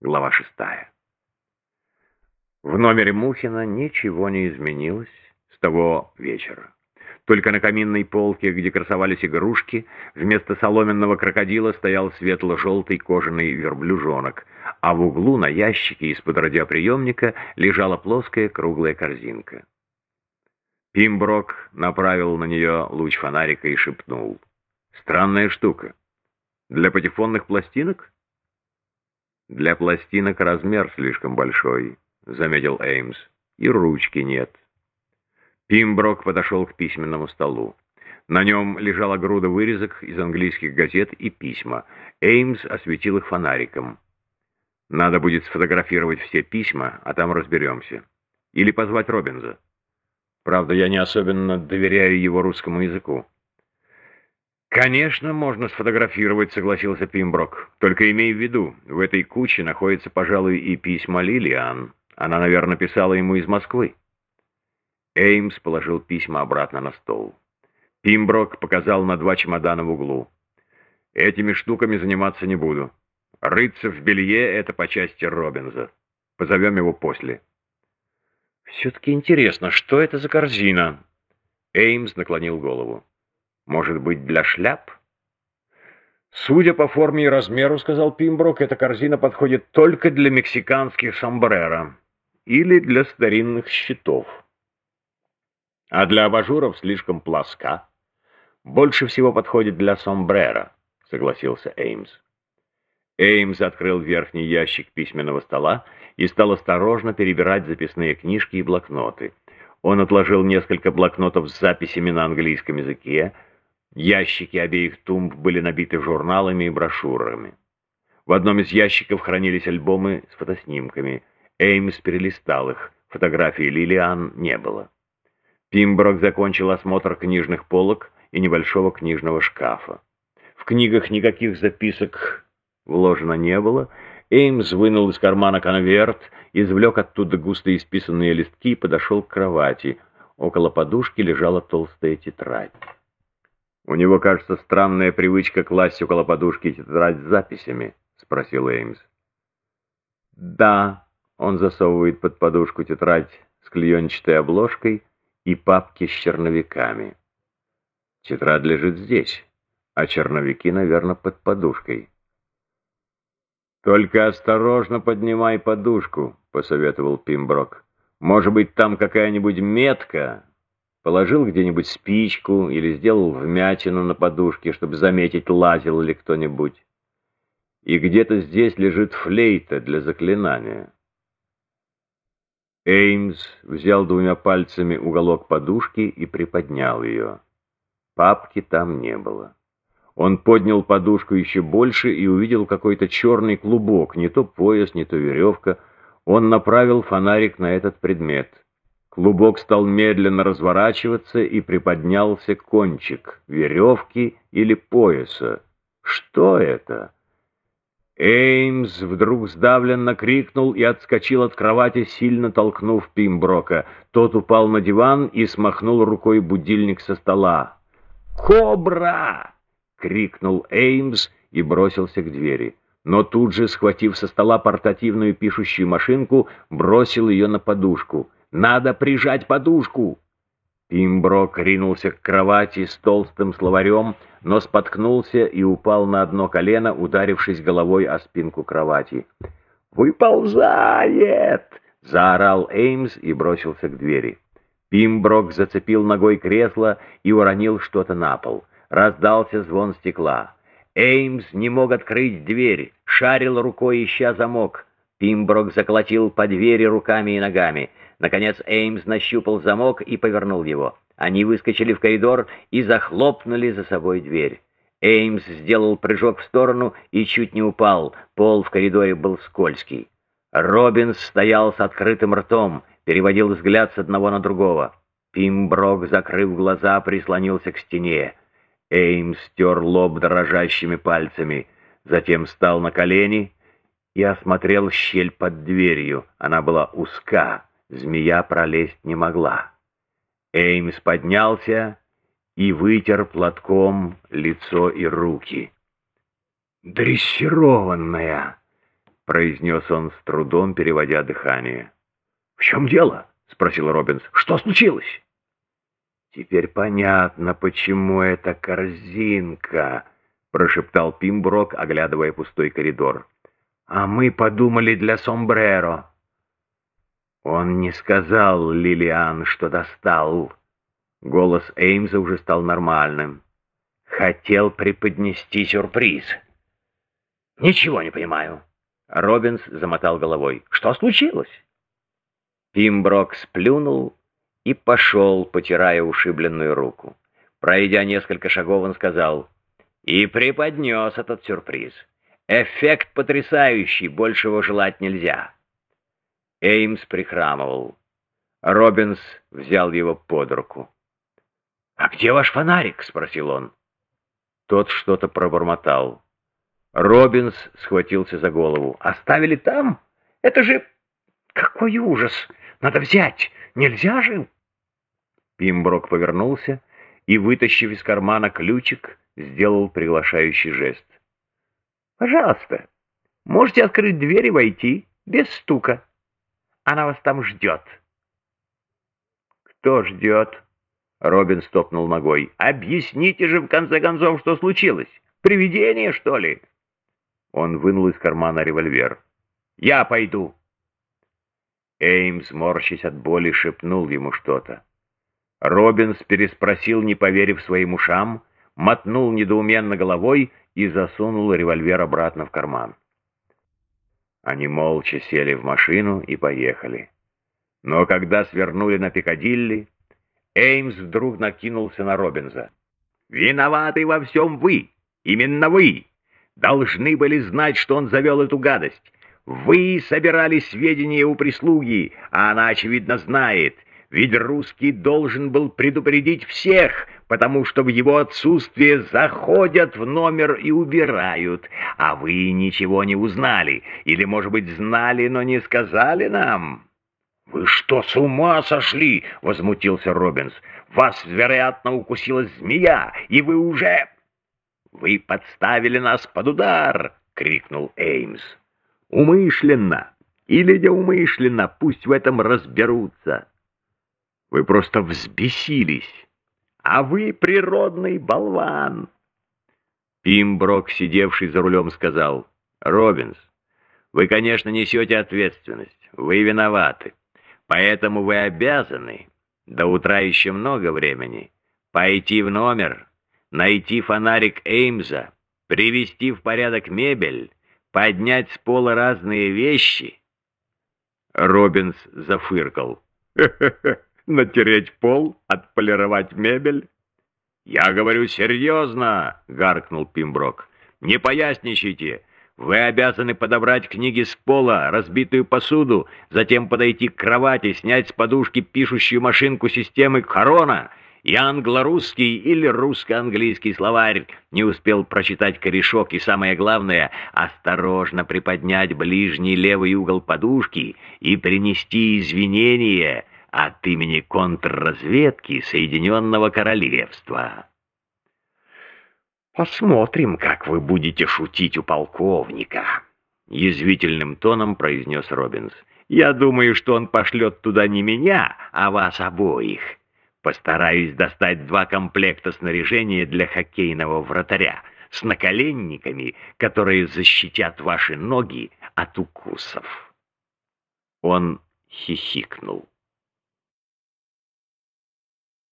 Глава шестая. В номере Мухина ничего не изменилось с того вечера. Только на каминной полке, где красовались игрушки, вместо соломенного крокодила стоял светло-желтый кожаный верблюжонок, а в углу на ящике из-под радиоприемника лежала плоская круглая корзинка. Пимброк направил на нее луч фонарика и шепнул. «Странная штука. Для патефонных пластинок?» «Для пластинок размер слишком большой», — заметил Эймс. «И ручки нет». Пимброк подошел к письменному столу. На нем лежала груда вырезок из английских газет и письма. Эймс осветил их фонариком. «Надо будет сфотографировать все письма, а там разберемся. Или позвать Робинза. Правда, я не особенно доверяю его русскому языку». «Конечно, можно сфотографировать», — согласился Пимброк. «Только имей в виду, в этой куче находятся, пожалуй, и письма Лилиан. Она, наверное, писала ему из Москвы». Эймс положил письма обратно на стол. Пимброк показал на два чемодана в углу. «Этими штуками заниматься не буду. Рыться в белье — это по части Робинза. Позовем его после». «Все-таки интересно, что это за корзина?» Эймс наклонил голову. Может быть, для шляп? Судя по форме и размеру, сказал Пимброк, эта корзина подходит только для мексиканских сомбреро или для старинных щитов. А для абажуров слишком плоска. Больше всего подходит для сомбреро, согласился Эймс. Эймс открыл верхний ящик письменного стола и стал осторожно перебирать записные книжки и блокноты. Он отложил несколько блокнотов с записями на английском языке, Ящики обеих тумб были набиты журналами и брошюрами. В одном из ящиков хранились альбомы с фотоснимками. Эймс перелистал их. Фотографии Лилиан не было. Пимброк закончил осмотр книжных полок и небольшого книжного шкафа. В книгах никаких записок вложено не было. Эймс вынул из кармана конверт, извлек оттуда густо исписанные листки и подошел к кровати. Около подушки лежала толстая тетрадь. «У него, кажется, странная привычка класть около подушки тетрадь с записями», — спросил Эймс. «Да», — он засовывает под подушку тетрадь с клеенчатой обложкой и папки с черновиками. Тетрадь лежит здесь, а черновики, наверное, под подушкой. «Только осторожно поднимай подушку», — посоветовал Пимброк. «Может быть, там какая-нибудь метка, Положил где-нибудь спичку или сделал вмятину на подушке, чтобы заметить, лазил ли кто-нибудь. И где-то здесь лежит флейта для заклинания. Эймс взял двумя пальцами уголок подушки и приподнял ее. Папки там не было. Он поднял подушку еще больше и увидел какой-то черный клубок, не то пояс, не то веревка. Он направил фонарик на этот предмет — Клубок стал медленно разворачиваться и приподнялся кончик веревки или пояса. Что это? Эймс вдруг сдавленно крикнул и отскочил от кровати, сильно толкнув Пимброка. Тот упал на диван и смахнул рукой будильник со стола. «Кобра!» — крикнул Эймс и бросился к двери. Но тут же, схватив со стола портативную пишущую машинку, бросил ее на подушку — надо прижать подушку!» Пимброк ринулся к кровати с толстым словарем, но споткнулся и упал на одно колено, ударившись головой о спинку кровати. «Выползает!» — заорал Эймс и бросился к двери. Пимброк зацепил ногой кресло и уронил что-то на пол. Раздался звон стекла. Эймс не мог открыть дверь, шарил рукой, ища замок. Пимброк заколотил по двери руками и ногами — Наконец Эймс нащупал замок и повернул его. Они выскочили в коридор и захлопнули за собой дверь. Эймс сделал прыжок в сторону и чуть не упал. Пол в коридоре был скользкий. Робинс стоял с открытым ртом, переводил взгляд с одного на другого. Пимброк, закрыв глаза, прислонился к стене. Эймс стер лоб дрожащими пальцами, затем встал на колени и осмотрел щель под дверью. Она была узка змея пролезть не могла. Эймс поднялся и вытер платком лицо и руки. «Дрессированная!» произнес он с трудом, переводя дыхание. «В чем дело?» — спросил Робинс. «Что случилось?» «Теперь понятно, почему эта корзинка», — прошептал Пимброк, оглядывая пустой коридор. «А мы подумали для сомбреро». Он не сказал Лилиан, что достал. Голос Эймза уже стал нормальным. Хотел преподнести сюрприз. «Ничего не понимаю». Робинс замотал головой. «Что случилось?» Пимброк сплюнул и пошел, потирая ушибленную руку. Пройдя несколько шагов, он сказал, «И преподнес этот сюрприз. Эффект потрясающий, большего желать нельзя». Эймс прихрамывал. Робинс взял его под руку. «А где ваш фонарик?» — спросил он. Тот что-то пробормотал. Робинс схватился за голову. «Оставили там? Это же... Какой ужас! Надо взять! Нельзя же!» Пимброк повернулся и, вытащив из кармана ключик, сделал приглашающий жест. «Пожалуйста, можете открыть дверь и войти, без стука. Она вас там ждет». «Кто ждет?» Робин стопнул ногой. «Объясните же, в конце концов, что случилось. Привидение, что ли?» Он вынул из кармана револьвер. «Я пойду». Эймс, морщась от боли, шепнул ему что-то. Робинс переспросил, не поверив своим ушам, мотнул недоуменно головой и засунул револьвер обратно в карман. Они молча сели в машину и поехали. Но когда свернули на Пикадилли, Эймс вдруг накинулся на Робинза. «Виноваты во всем вы! Именно вы! Должны были знать, что он завел эту гадость. Вы собирали сведения у прислуги, а она, очевидно, знает. Ведь русский должен был предупредить всех, потому что в его отсутствие заходят в номер и убирают. А вы ничего не узнали. Или, может быть, знали, но не сказали нам?» «Вы что, с ума сошли?» — возмутился Робинс. «Вас, вероятно, укусила змея, и вы уже...» «Вы подставили нас под удар!» — крикнул Эймс. «Умышленно или неумышленно, пусть в этом разберутся. Вы просто взбесились, а вы природный болван!» Пимброк, сидевший за рулем, сказал, «Робинс, вы, конечно, несете ответственность, вы виноваты». Поэтому вы обязаны, до утра еще много времени, пойти в номер, найти фонарик Эймза, привести в порядок мебель, поднять с пола разные вещи. Робинс зафыркал. «Хе-хе-хе, натереть пол, отполировать мебель?» «Я говорю серьезно!» — гаркнул Пимброк. «Не поясничайте!» Вы обязаны подобрать книги с пола, разбитую посуду, затем подойти к кровати, снять с подушки пишущую машинку системы Корона и англо-русский или русско-английский словарь. Не успел прочитать корешок и, самое главное, осторожно приподнять ближний левый угол подушки и принести извинения от имени контрразведки Соединенного Королевства. «Посмотрим, как вы будете шутить у полковника», — язвительным тоном произнес Робинс. «Я думаю, что он пошлет туда не меня, а вас обоих. Постараюсь достать два комплекта снаряжения для хоккейного вратаря с наколенниками, которые защитят ваши ноги от укусов». Он хихикнул.